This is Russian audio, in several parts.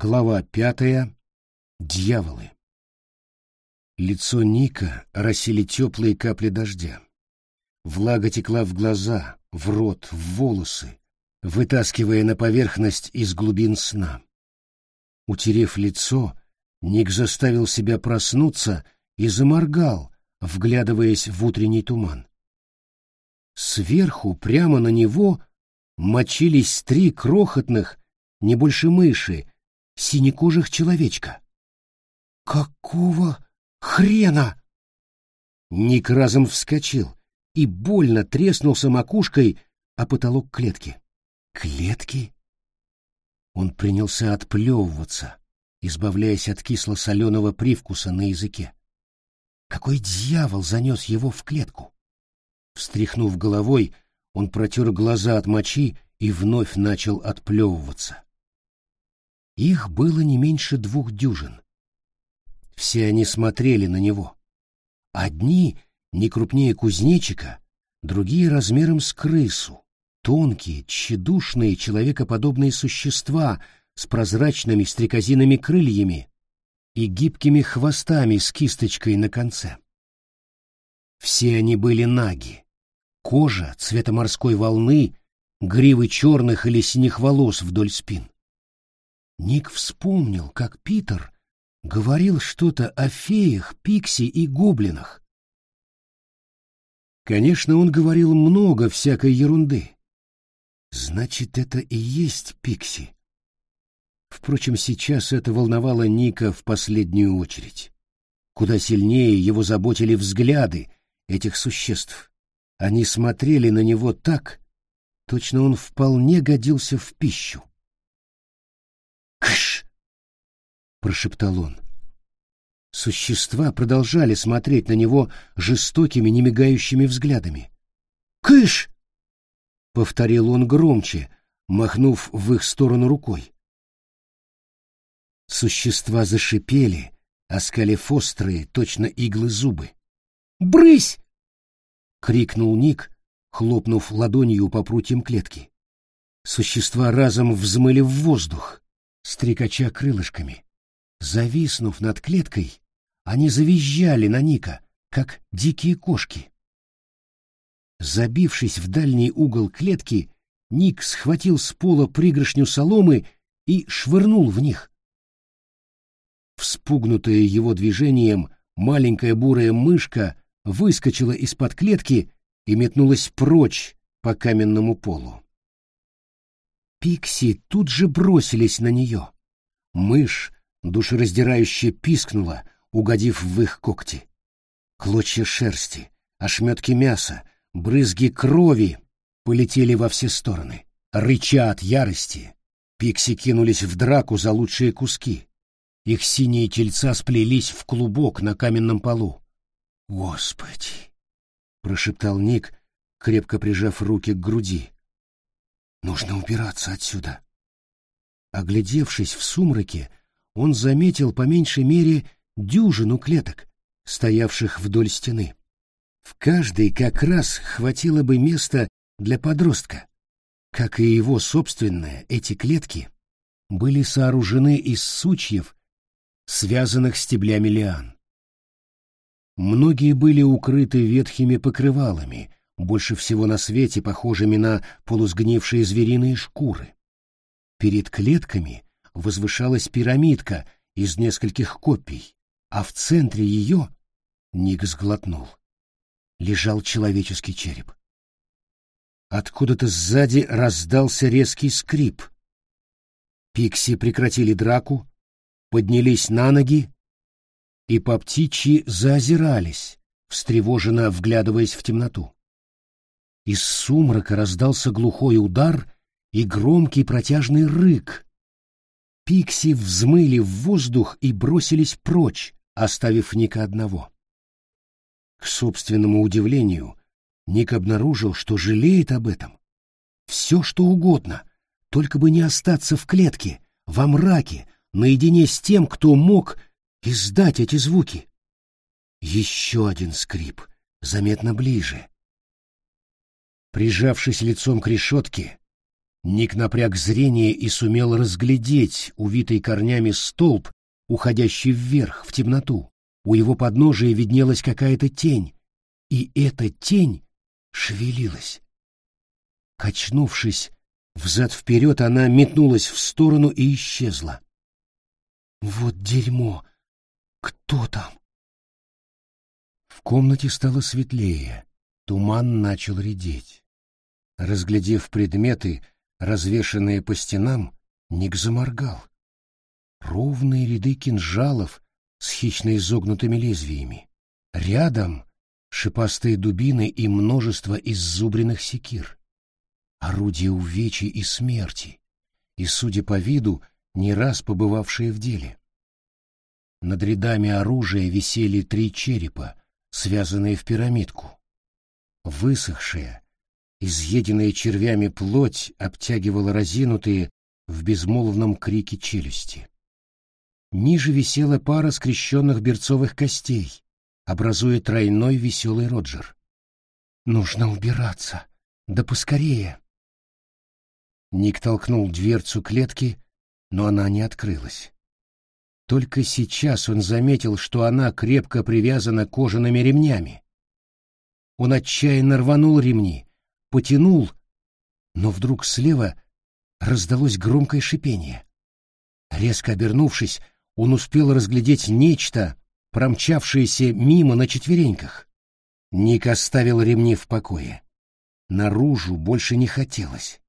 Глава пятая. Дьяволы. Лицо Ника росили теплые капли дождя. Влага текла в глаза, в рот, в волосы, вытаскивая на поверхность из глубин сна. Утерев лицо, Ник заставил себя проснуться и заморгал, вглядываясь в утренний туман. Сверху, прямо на него, мочились три крохотных, не больше мыши, синекожих человечка. «Какого хрена?» Ник разом вскочил и больно треснулся макушкой о потолок клетки. «Клетки?» Он принялся отплевываться, избавляясь от кисло-соленого привкуса на языке. Какой дьявол занес его в клетку? Встряхнув головой, он протер глаза от мочи и вновь начал отплевываться. Их было не меньше двух дюжин. Все они смотрели на него. Одни не крупнее кузнечика, другие размером с крысу. Тонкие, тщедушные, человекоподобные существа с прозрачными стрекозиными крыльями и гибкими хвостами с кисточкой на конце. Все они были наги. Кожа цвета морской волны, гривы черных или синих волос вдоль спин. Ник вспомнил, как Питер говорил что-то о феях, пикси и гоблинах. Конечно, он говорил много всякой ерунды. Значит, это и есть пикси. Впрочем, сейчас это волновало Ника в последнюю очередь. Куда сильнее его заботили взгляды этих существ. Они смотрели на него так, точно он вполне годился в пищу. Прошептал он. Существа продолжали смотреть на него жестокими, немигающими взглядами. «Кыш!» — повторил он громче, махнув в их сторону рукой. Существа зашипели, оскалив острые, точно иглы зубы. «Брысь!» — крикнул Ник, хлопнув ладонью по прутьям клетки. Существа разом взмыли в воздух, стрекача крылышками. Зависнув над клеткой, они завизжали на Ника, как дикие кошки. Забившись в дальний угол клетки, Ник схватил с пола пригоршню соломы и швырнул в них. Вспугнутая его движением, маленькая бурая мышка выскочила из-под клетки и метнулась прочь по каменному полу. Пикси тут же бросились на нее. Мышь душераздирающе пискнула, угодив в их когти. Клочья шерсти, ошметки мяса, брызги крови полетели во все стороны. Рыча от ярости, пикси кинулись в драку за лучшие куски. Их синие тельца сплелись в клубок на каменном полу. «Господи!» — прошептал Ник, крепко прижав руки к груди. «Нужно убираться отсюда». Оглядевшись в сумраке, он заметил по меньшей мере дюжину клеток, стоявших вдоль стены. В каждой как раз хватило бы места для подростка. Как и его собственное, эти клетки были сооружены из сучьев связанных стеблями лиан. Многие были укрыты ветхими покрывалами, больше всего на свете похожими на полусгнившие звериные шкуры. Перед клетками возвышалась пирамидка из нескольких копий, а в центре ее, Ник сглотнул, лежал человеческий череп. Откуда-то сзади раздался резкий скрип. Пикси прекратили драку, поднялись на ноги и по птичьи заозирались, встревоженно вглядываясь в темноту. Из сумрака раздался глухой удар и громкий протяжный рык. Пикси взмыли в воздух и бросились прочь, оставив Ника одного. К собственному удивлению, Ник обнаружил, что жалеет об этом. Все, что угодно, только бы не остаться в клетке, во мраке, наедине с тем, кто мог издать эти звуки. Еще один скрип, заметно ближе. Прижавшись лицом к решетке, Ник напряг зрение и сумел разглядеть увитый корнями столб, уходящий вверх, в темноту. У его подножия виднелась какая-то тень, и эта тень шевелилась. Качнувшись взад-вперед, она метнулась в сторону и исчезла. «Вот дерьмо! Кто там?» В комнате стало светлее, туман начал редеть. Разглядев предметы, развешанные по стенам, Ник заморгал. Ровные ряды кинжалов с хищно изогнутыми лезвиями. Рядом шипастые дубины и множество иззубренных секир. Орудия увечий и смерти, и, судя по виду, не раз побывавшие в деле. Над рядами оружия висели три черепа, связанные в пирамидку. Высохшая, изъеденная червями плоть обтягивала разинутые в безмолвном крике челюсти. Ниже висела пара скрещенных берцовых костей, образуя тройной веселый Роджер. «Нужно убираться. Да поскорее!» Ник толкнул дверцу клетки, но она не открылась. Только сейчас он заметил, что она крепко привязана кожаными ремнями. Он отчаянно рванул ремни, потянул, но вдруг слева раздалось громкое шипение. Резко обернувшись, он успел разглядеть нечто, промчавшееся мимо на четвереньках. Ник оставил ремни в покое. Наружу больше не хотелось.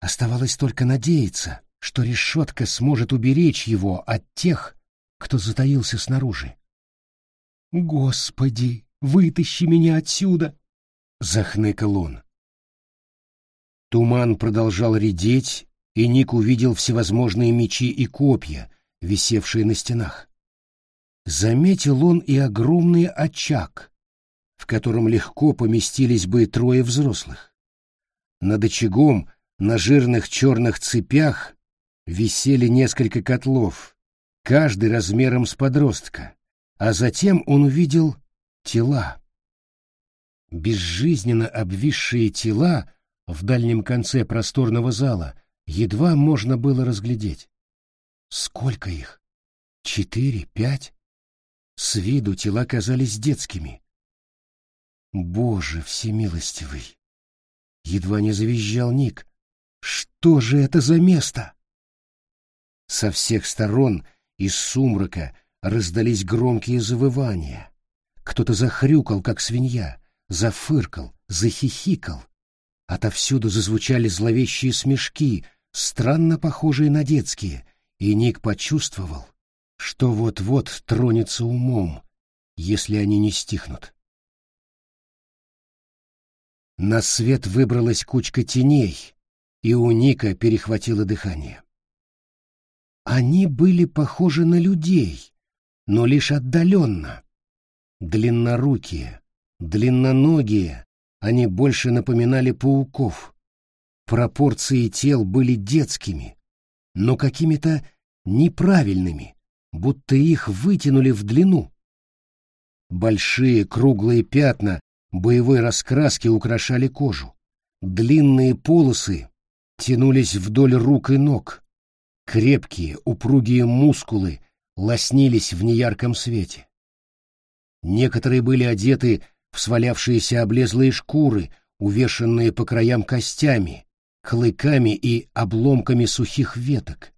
Оставалось только надеяться, что решетка сможет уберечь его от тех, кто затаился снаружи. «Господи, вытащи меня отсюда!» — захныкал он. Туман продолжал редеть, и Ник увидел всевозможные мечи и копья, висевшие на стенах. Заметил он и огромный очаг, в котором легко поместились бы трое взрослых. Над очагом на жирных черных цепях висели несколько котлов, каждый размером с подростка, а затем он увидел тела. Безжизненно обвисшие тела в дальнем конце просторного зала едва можно было разглядеть. Сколько их? Четыре, пять? С виду тела казались детскими. Боже всемилостивый! Едва не завизжал Ник. Что же это за место? Со всех сторон из сумрака раздались громкие завывания. Кто-то захрюкал, как свинья, зафыркал, захихикал. Отовсюду зазвучали зловещие смешки, странно похожие на детские, и Ник почувствовал, что вот-вот тронется умом, если они не стихнут. На свет выбралась кучка теней, и у Ника перехватило дыхание. Они были похожи на людей, но лишь отдаленно. Длиннорукие, длинноногие, они больше напоминали пауков. Пропорции тел были детскими, но какими-то неправильными, будто их вытянули в длину. Большие круглые пятна боевой раскраски украшали кожу. Длинные полосы тянулись вдоль рук и ног, Крепкие, упругие мускулы лоснились в неярком свете. Некоторые были одеты в свалявшиеся облезлые шкуры, увешанные по краям костями, клыками и обломками сухих веток.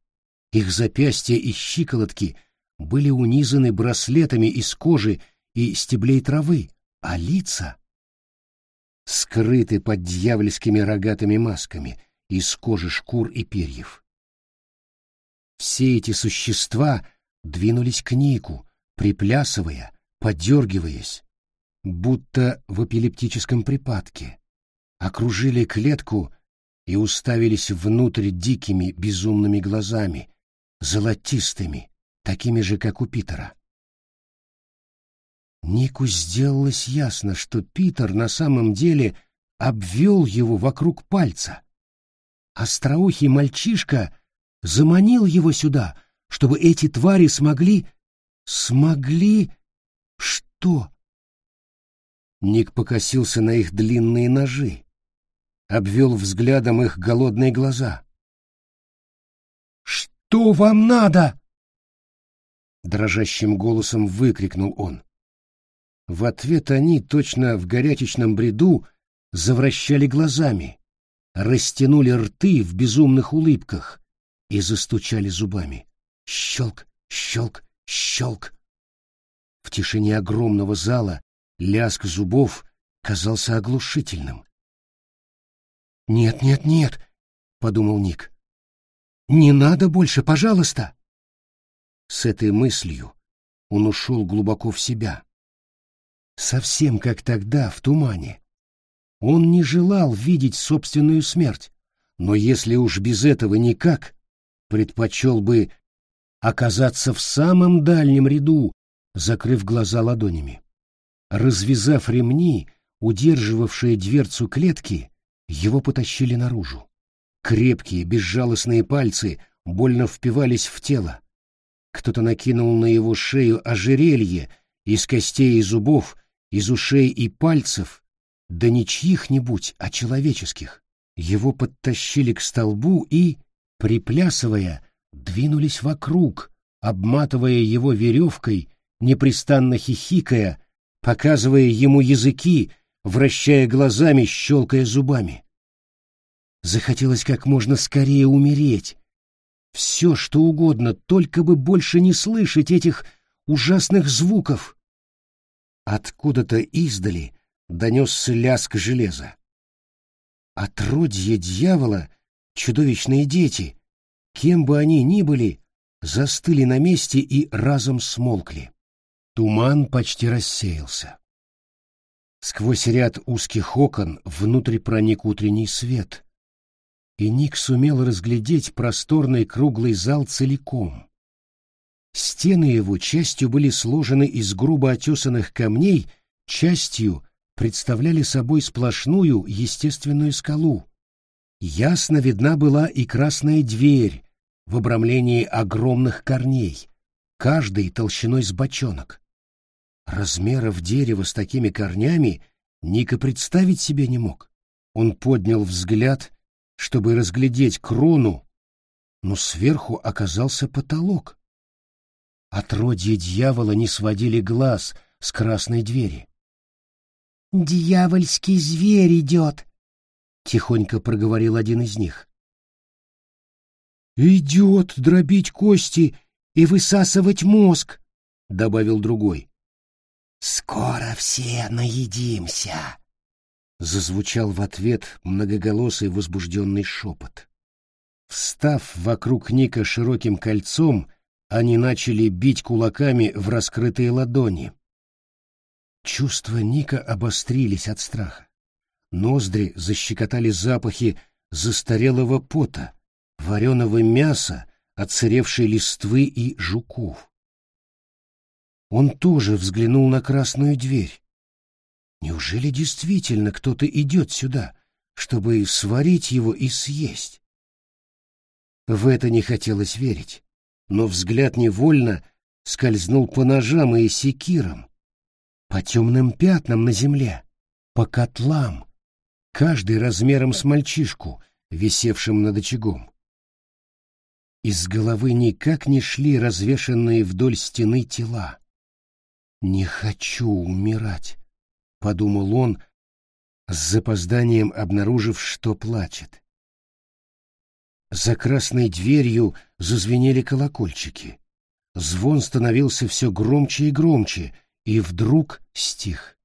Их запястья и щиколотки были унизаны браслетами из кожи и стеблей травы, а лица скрыты под дьявольскими рогатыми масками из кожи шкур и перьев. Все эти существа двинулись к Нику, приплясывая, подергиваясь, будто в эпилептическом припадке, окружили клетку и уставились внутрь дикими безумными глазами, золотистыми, такими же, как у Питера. Нику сделалось ясно, что Питер на самом деле обвел его вокруг пальца. Остроухий мальчишка заманил его сюда, чтобы эти твари смогли... Смогли... Что? Ник покосился на их длинные ножи. обвел взглядом их голодные глаза. «Что вам надо?» Дрожащим голосом выкрикнул он. В ответ они, точно в горячечном бреду, завращали глазами, растянули рты в безумных улыбках и застучали зубами. Щелк, щелк, щелк. В тишине огромного зала лязг зубов казался оглушительным. «Нет, нет, нет», — подумал Ник. «Не надо больше, пожалуйста». С этой мыслью он ушел глубоко в себя. Совсем как тогда, в тумане. Он не желал видеть собственную смерть, но если уж без этого никак, предпочел бы оказаться в самом дальнем ряду, закрыв глаза ладонями. Развязав ремни, удерживавшие дверцу клетки, его потащили наружу. Крепкие, безжалостные пальцы больно впивались в тело. Кто-то накинул на его шею ожерелье из костей и зубов, из ушей и пальцев, да не чьих-нибудь, а человеческих. Его подтащили к столбу и, приплясывая, двинулись вокруг, обматывая его веревкой, непрестанно хихикая, показывая ему языки, вращая глазами, щелкая зубами. Захотелось как можно скорее умереть. Все, что угодно, только бы больше не слышать этих ужасных звуков. Откуда-то издали донесся лязг железа. Отродье дьявола, чудовищные дети, кем бы они ни были, застыли на месте и разом смолкли. Туман почти рассеялся. Сквозь ряд узких окон внутрь проник утренний свет, и Ник сумел разглядеть просторный круглый зал целиком. Стены его частью были сложены из грубо отесанных камней, частью представляли собой сплошную естественную скалу. Ясно видна была и красная дверь в обрамлении огромных корней, каждый толщиной с бочонок. Размеров дерева с такими корнями Ника представить себе не мог. Он поднял взгляд, чтобы разглядеть крону, но сверху оказался потолок. Отродье дьявола не сводили глаз с красной двери. «Дьявольский зверь идет!» — тихонько проговорил один из них. «Идет дробить кости и высасывать мозг», — добавил другой. «Скоро все наедимся!» Зазвучал в ответ многоголосый возбужденный шепот. Встав вокруг Ника широким кольцом, они начали бить кулаками в раскрытые ладони. Чувства Ника обострились от страха. Ноздри защекотали запахи застарелого пота, вареного мяса, отсыревшей листвы и жуков. Он тоже взглянул на красную дверь. Неужели действительно кто-то идет сюда, чтобы сварить его и съесть? В это не хотелось верить, но взгляд невольно скользнул по ножам и секирам, по темным пятнам на земле, по котлам, каждый размером с мальчишку, висевшим над очагом. Из головы никак не шли развешанные вдоль стены тела. «Не хочу умирать», — подумал он, с запозданием обнаружив, что плачет. За красной дверью зазвенели колокольчики. Звон становился все громче и громче, и вдруг стих.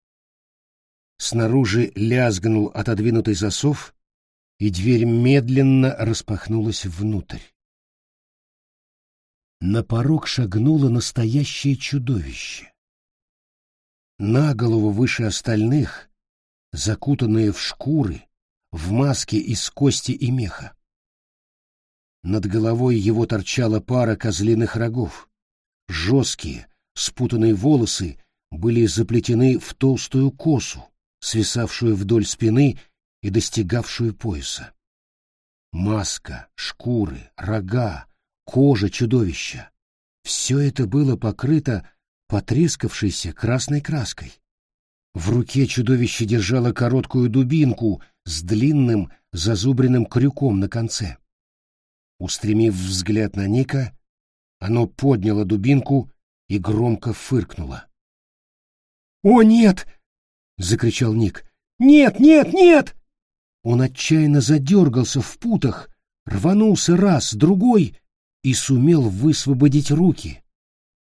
Снаружи лязгнул отодвинутый засов, и дверь медленно распахнулась внутрь. На порог шагнуло настоящее чудовище на голову выше остальных, закутанные в шкуры, в маске из кости и меха. Над головой его торчала пара козлиных рогов. Жесткие, спутанные волосы были заплетены в толстую косу, свисавшую вдоль спины и достигавшую пояса. Маска, шкуры, рога, кожа чудовища — все это было покрыто потрескавшейся красной краской. В руке чудовище держало короткую дубинку с длинным зазубренным крюком на конце. Устремив взгляд на Ника, оно подняло дубинку и громко фыркнуло. «О, нет!» — закричал Ник. «Нет, нет, нет!» Он отчаянно задергался в путах, рванулся раз, другой и сумел высвободить руки.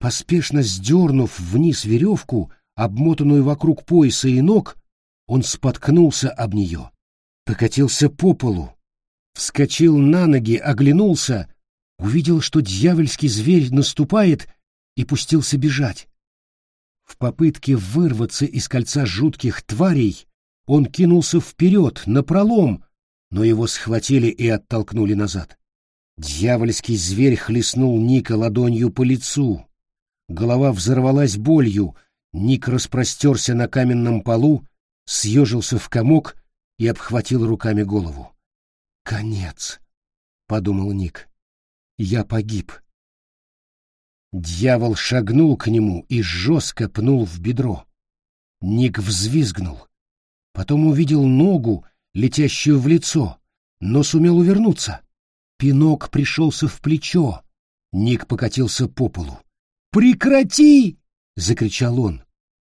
Поспешно сдернув вниз веревку, обмотанную вокруг пояса и ног, он споткнулся об нее, покатился по полу, вскочил на ноги, оглянулся, увидел, что дьявольский зверь наступает, и пустился бежать. В попытке вырваться из кольца жутких тварей он кинулся вперед, напролом, но его схватили и оттолкнули назад. Дьявольский зверь хлестнул Ника ладонью по лицу. Голова взорвалась болью, Ник распростерся на каменном полу, съежился в комок и обхватил руками голову. «Конец», — подумал Ник. «Я погиб». Дьявол шагнул к нему и жестко пнул в бедро. Ник взвизгнул. Потом увидел ногу, летящую в лицо, но сумел увернуться. Пинок пришелся в плечо. Ник покатился по полу. «Прекрати!» — закричал он.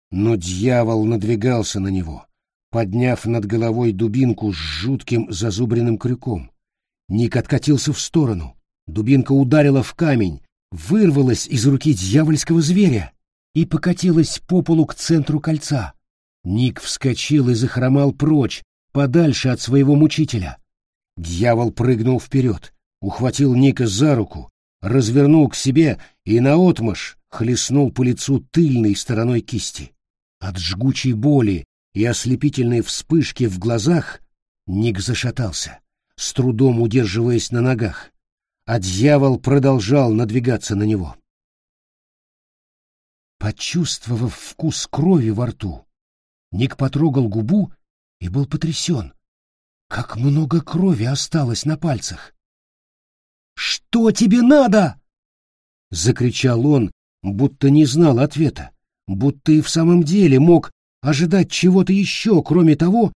Но дьявол надвигался на него, подняв над головой дубинку с жутким зазубренным крюком. Ник откатился в сторону. Дубинка ударила в камень, вырвалась из руки дьявольского зверя и покатилась по полу к центру кольца. Ник вскочил и захромал прочь, подальше от своего мучителя. Дьявол прыгнул вперед, ухватил Ника за руку, развернул к себе и наотмашь хлестнул по лицу тыльной стороной кисти. От жгучей боли и ослепительной вспышки в глазах Ник зашатался, с трудом удерживаясь на ногах, а дьявол продолжал надвигаться на него. Почувствовав вкус крови во рту, Ник потрогал губу и был потрясен. Как много крови осталось на пальцах! «Что тебе надо?» — закричал он, будто не знал ответа, будто и в самом деле мог ожидать чего-то еще, кроме того,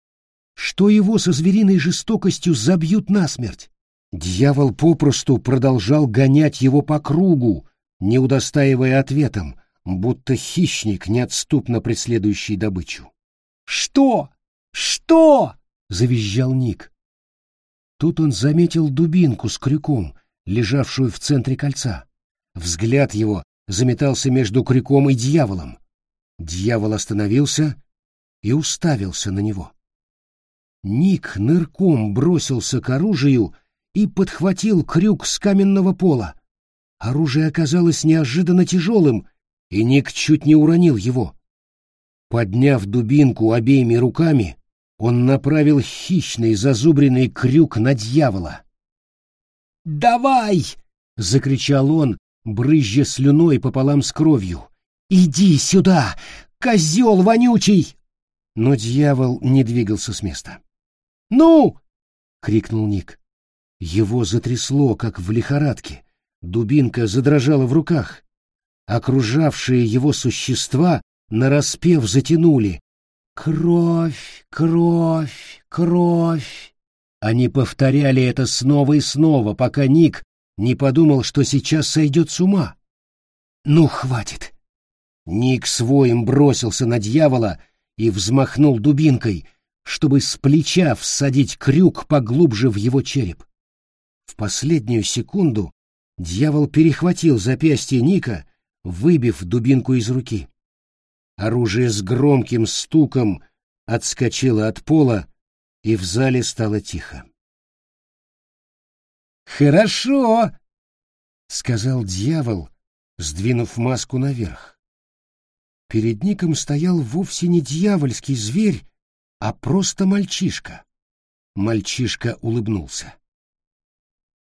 что его со звериной жестокостью забьют насмерть. Дьявол попросту продолжал гонять его по кругу, не удостаивая ответом, будто хищник, неотступно преследующий добычу. «Что? Что?» — завизжал Ник. Тут он заметил дубинку с крюком, лежавшую в центре кольца. Взгляд его заметался между крюком и дьяволом. Дьявол остановился и уставился на него. Ник нырком бросился к оружию и подхватил крюк с каменного пола. Оружие оказалось неожиданно тяжелым, и Ник чуть не уронил его. Подняв дубинку обеими руками, он направил хищный зазубренный крюк на дьявола. «Давай!» — закричал он, брызжа слюной пополам с кровью. «Иди сюда, козел вонючий!» Но дьявол не двигался с места. «Ну!» — крикнул Ник. Его затрясло, как в лихорадке. Дубинка задрожала в руках. Окружавшие его существа нараспев затянули. «Кровь, кровь, кровь!» Они повторяли это снова и снова, пока Ник не подумал, что сейчас сойдет с ума. «Ну, хватит!» Ник своим бросился на дьявола и взмахнул дубинкой, чтобы с плеча всадить крюк поглубже в его череп. В последнюю секунду дьявол перехватил запястье Ника, выбив дубинку из руки. Оружие с громким стуком отскочило от пола, и в зале стало тихо. «Хорошо!» — сказал дьявол, сдвинув маску наверх. Перед Ником стоял вовсе не дьявольский зверь, а просто мальчишка. Мальчишка улыбнулся.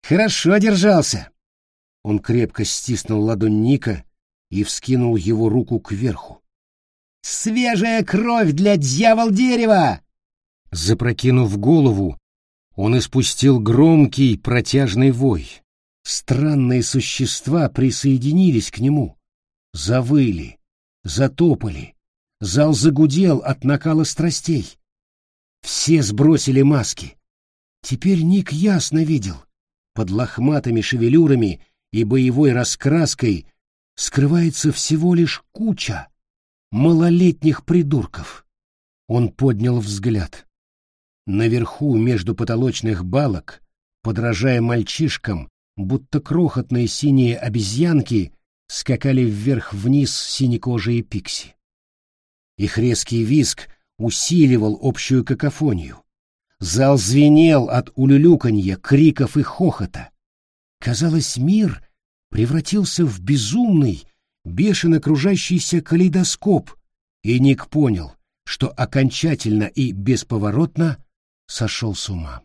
«Хорошо держался!» Он крепко стиснул ладонь Ника и вскинул его руку кверху. «Свежая кровь для дьявол дерева!» Запрокинув голову, он испустил громкий протяжный вой. Странные существа присоединились к нему, завыли, затопали, Зал загудел от накала страстей. Все сбросили маски. Теперь Ник ясно видел. Под лохматыми шевелюрами и боевой раскраской скрывается всего лишь куча малолетних придурков. Он поднял взгляд. Наверху, между потолочных балок, подражая мальчишкам, будто крохотные синие обезьянки, скакали вверх-вниз синекожие пикси. Их резкий визг усиливал общую какофонию. Зал звенел от улюлюканья, криков и хохота. Казалось, мир превратился в безумный, бешено кружащийся калейдоскоп, и Ник понял, что окончательно и бесповоротно сошел с ума.